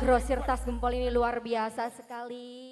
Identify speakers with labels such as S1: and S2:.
S1: Grosir tas gempol ini luar biasa sekali.